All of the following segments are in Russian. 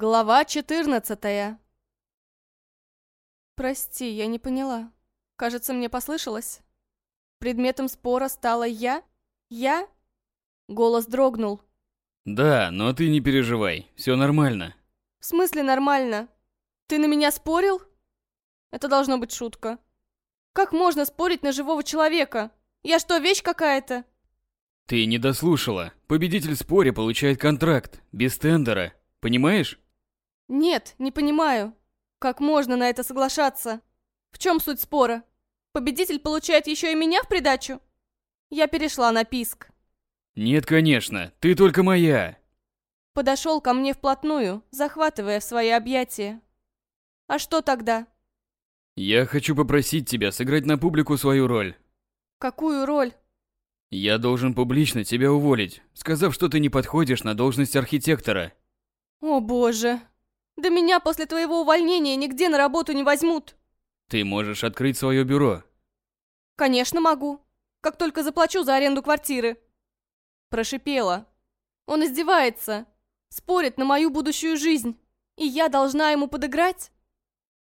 Глава 14 Прости, я не поняла. Кажется, мне послышалось. Предметом спора стала я? Я? Голос дрогнул. Да, но ты не переживай, все нормально. В смысле нормально? Ты на меня спорил? Это должно быть шутка. Как можно спорить на живого человека? Я что, вещь какая-то? Ты не дослушала. Победитель в споре получает контракт, без тендера. Понимаешь? Нет, не понимаю. Как можно на это соглашаться? В чем суть спора? Победитель получает еще и меня в придачу? Я перешла на писк. Нет, конечно, ты только моя. Подошел ко мне вплотную, захватывая в свои объятия. А что тогда? Я хочу попросить тебя сыграть на публику свою роль. Какую роль? Я должен публично тебя уволить, сказав, что ты не подходишь на должность архитектора. О боже. Да меня после твоего увольнения нигде на работу не возьмут. Ты можешь открыть свое бюро. Конечно могу. Как только заплачу за аренду квартиры. Прошипела. Он издевается. Спорит на мою будущую жизнь. И я должна ему подыграть?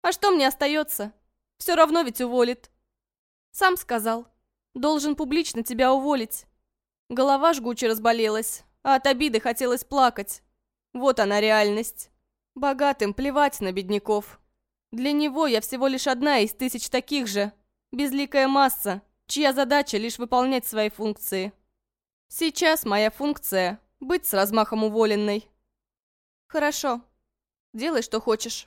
А что мне остается? Все равно ведь уволит. Сам сказал. Должен публично тебя уволить. Голова жгуче разболелась, а от обиды хотелось плакать. Вот она реальность. Богатым плевать на бедняков. Для него я всего лишь одна из тысяч таких же. Безликая масса, чья задача лишь выполнять свои функции. Сейчас моя функция — быть с размахом уволенной. Хорошо. Делай, что хочешь.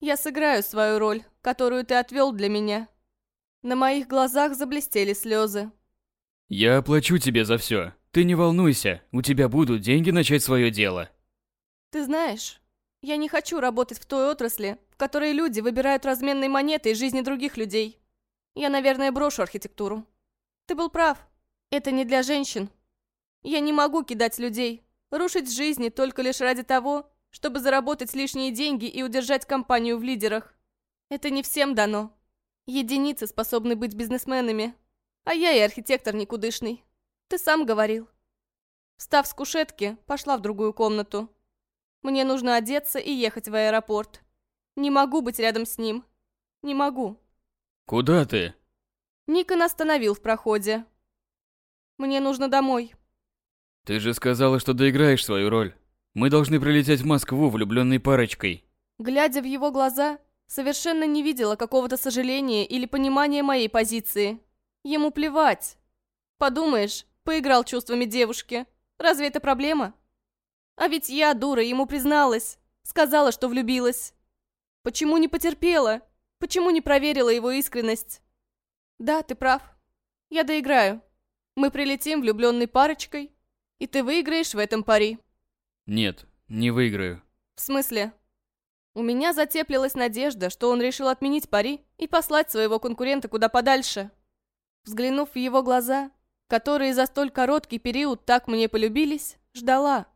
Я сыграю свою роль, которую ты отвел для меня. На моих глазах заблестели слезы. Я оплачу тебе за все. Ты не волнуйся, у тебя будут деньги начать свое дело. Ты знаешь, я не хочу работать в той отрасли, в которой люди выбирают разменные монеты из жизни других людей. Я, наверное, брошу архитектуру. Ты был прав. Это не для женщин. Я не могу кидать людей, рушить жизни только лишь ради того, чтобы заработать лишние деньги и удержать компанию в лидерах. Это не всем дано. Единицы способны быть бизнесменами. А я и архитектор никудышный. Ты сам говорил. Встав с кушетки, пошла в другую комнату. Мне нужно одеться и ехать в аэропорт. Не могу быть рядом с ним. Не могу. Куда ты? Никон остановил в проходе. Мне нужно домой. Ты же сказала, что доиграешь свою роль. Мы должны прилететь в Москву влюбленной парочкой. Глядя в его глаза, совершенно не видела какого-то сожаления или понимания моей позиции. Ему плевать. Подумаешь, поиграл чувствами девушки. Разве это проблема? А ведь я, дура, ему призналась. Сказала, что влюбилась. Почему не потерпела? Почему не проверила его искренность? Да, ты прав. Я доиграю. Мы прилетим влюбленной парочкой, и ты выиграешь в этом пари. Нет, не выиграю. В смысле? У меня затеплилась надежда, что он решил отменить пари и послать своего конкурента куда подальше. Взглянув в его глаза, которые за столь короткий период так мне полюбились, ждала.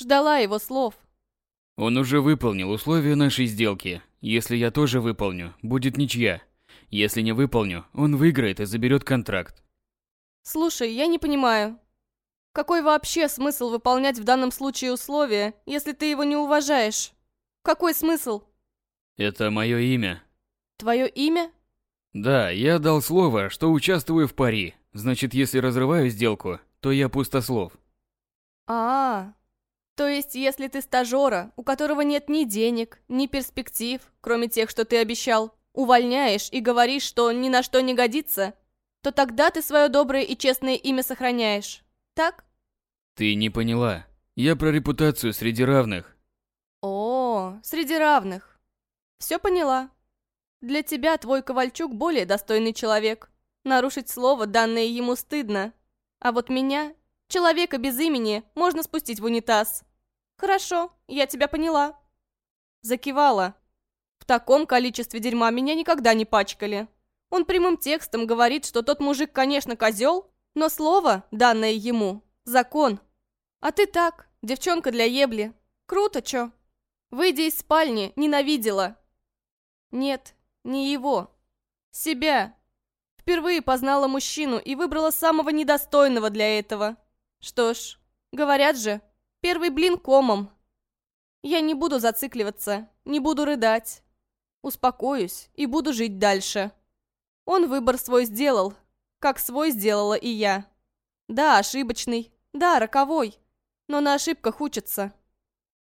Ждала его слов. Он уже выполнил условия нашей сделки. Если я тоже выполню, будет ничья. Если не выполню, он выиграет и заберет контракт. Слушай, я не понимаю. Какой вообще смысл выполнять в данном случае условия, если ты его не уважаешь? Какой смысл? Это мое имя. Твое имя? Да, я дал слово, что участвую в пари. Значит, если разрываю сделку, то я пустослов. А, -а, -а. То есть, если ты стажера, у которого нет ни денег, ни перспектив, кроме тех, что ты обещал, увольняешь и говоришь, что он ни на что не годится, то тогда ты свое доброе и честное имя сохраняешь. Так? Ты не поняла. Я про репутацию среди равных. О, среди равных. Все поняла. Для тебя твой Ковальчук более достойный человек. Нарушить слово, данное ему, стыдно. А вот меня, человека без имени, можно спустить в унитаз. «Хорошо, я тебя поняла». Закивала. В таком количестве дерьма меня никогда не пачкали. Он прямым текстом говорит, что тот мужик, конечно, козел, но слово, данное ему, закон. А ты так, девчонка для ебли. Круто, чё? Выйдя из спальни, ненавидела. Нет, не его. Себя. Впервые познала мужчину и выбрала самого недостойного для этого. Что ж, говорят же, Первый блин комом. Я не буду зацикливаться, не буду рыдать. Успокоюсь и буду жить дальше. Он выбор свой сделал, как свой сделала и я. Да, ошибочный, да, роковой, но на ошибках учатся.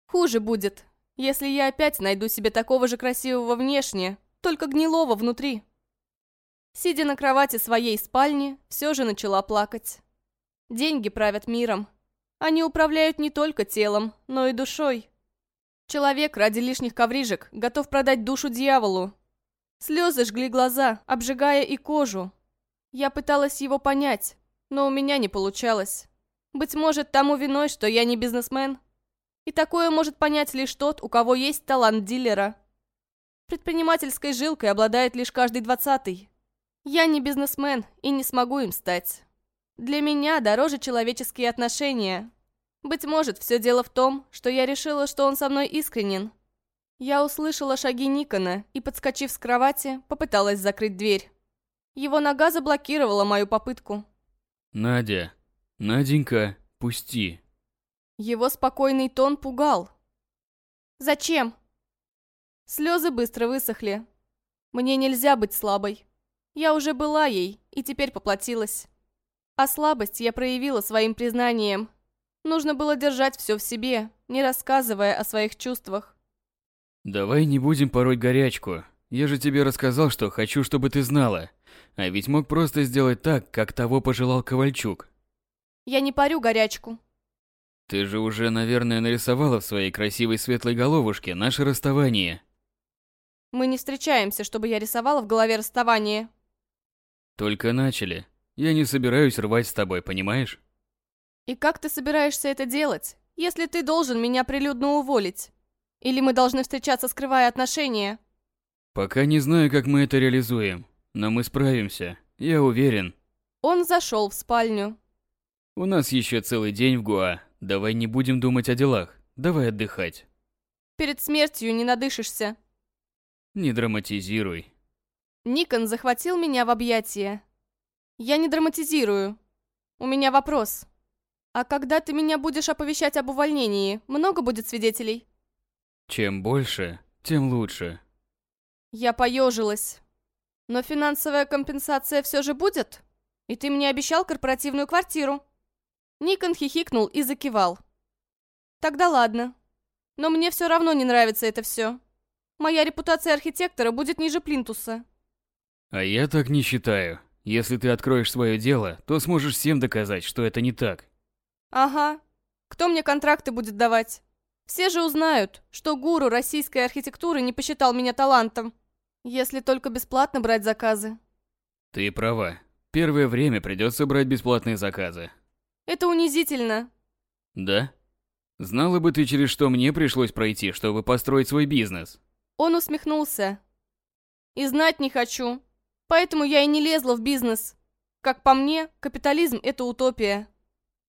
Хуже будет, если я опять найду себе такого же красивого внешне, только гнилого внутри. Сидя на кровати своей спальни, все же начала плакать. Деньги правят миром. Они управляют не только телом, но и душой. Человек ради лишних коврижек готов продать душу дьяволу. Слезы жгли глаза, обжигая и кожу. Я пыталась его понять, но у меня не получалось. Быть может, тому виной, что я не бизнесмен. И такое может понять лишь тот, у кого есть талант дилера. Предпринимательской жилкой обладает лишь каждый двадцатый. Я не бизнесмен и не смогу им стать. Для меня дороже человеческие отношения. Быть может, все дело в том, что я решила, что он со мной искренен. Я услышала шаги Никона и, подскочив с кровати, попыталась закрыть дверь. Его нога заблокировала мою попытку. Надя, Наденька, пусти. Его спокойный тон пугал. «Зачем?» Слезы быстро высохли. Мне нельзя быть слабой. Я уже была ей и теперь поплатилась. А слабость я проявила своим признанием. Нужно было держать все в себе, не рассказывая о своих чувствах. Давай не будем пороть горячку. Я же тебе рассказал, что хочу, чтобы ты знала. А ведь мог просто сделать так, как того пожелал Ковальчук. Я не парю горячку. Ты же уже, наверное, нарисовала в своей красивой светлой головушке наше расставание. Мы не встречаемся, чтобы я рисовала в голове расставание. Только начали. Я не собираюсь рвать с тобой, понимаешь? И как ты собираешься это делать, если ты должен меня прилюдно уволить? Или мы должны встречаться, скрывая отношения? Пока не знаю, как мы это реализуем, но мы справимся, я уверен. Он зашел в спальню. У нас еще целый день в Гуа. Давай не будем думать о делах. Давай отдыхать. Перед смертью не надышишься. Не драматизируй. Никон захватил меня в объятия. Я не драматизирую. У меня вопрос. А когда ты меня будешь оповещать об увольнении, много будет свидетелей? Чем больше, тем лучше. Я поежилась. Но финансовая компенсация все же будет? И ты мне обещал корпоративную квартиру. Никон хихикнул и закивал. Тогда ладно. Но мне все равно не нравится это все. Моя репутация архитектора будет ниже плинтуса. А я так не считаю. Если ты откроешь свое дело, то сможешь всем доказать, что это не так. Ага. Кто мне контракты будет давать? Все же узнают, что гуру российской архитектуры не посчитал меня талантом. Если только бесплатно брать заказы. Ты права. Первое время придется брать бесплатные заказы. Это унизительно. Да? Знала бы ты, через что мне пришлось пройти, чтобы построить свой бизнес. Он усмехнулся. И знать не хочу. Поэтому я и не лезла в бизнес. Как по мне, капитализм – это утопия.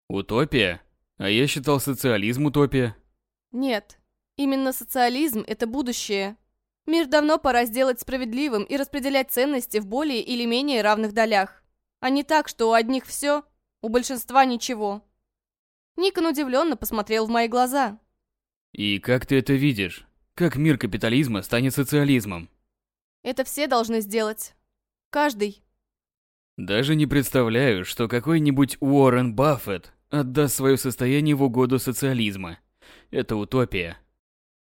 Утопия? А я считал социализм утопия. Нет, именно социализм – это будущее. Мир давно пора сделать справедливым и распределять ценности в более или менее равных долях. А не так, что у одних все, у большинства ничего. Никон удивленно посмотрел в мои глаза. И как ты это видишь? Как мир капитализма станет социализмом? Это все должны сделать. Каждый. Даже не представляю, что какой-нибудь Уоррен Баффет отдаст свое состояние в угоду социализма. Это утопия.